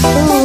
Oh.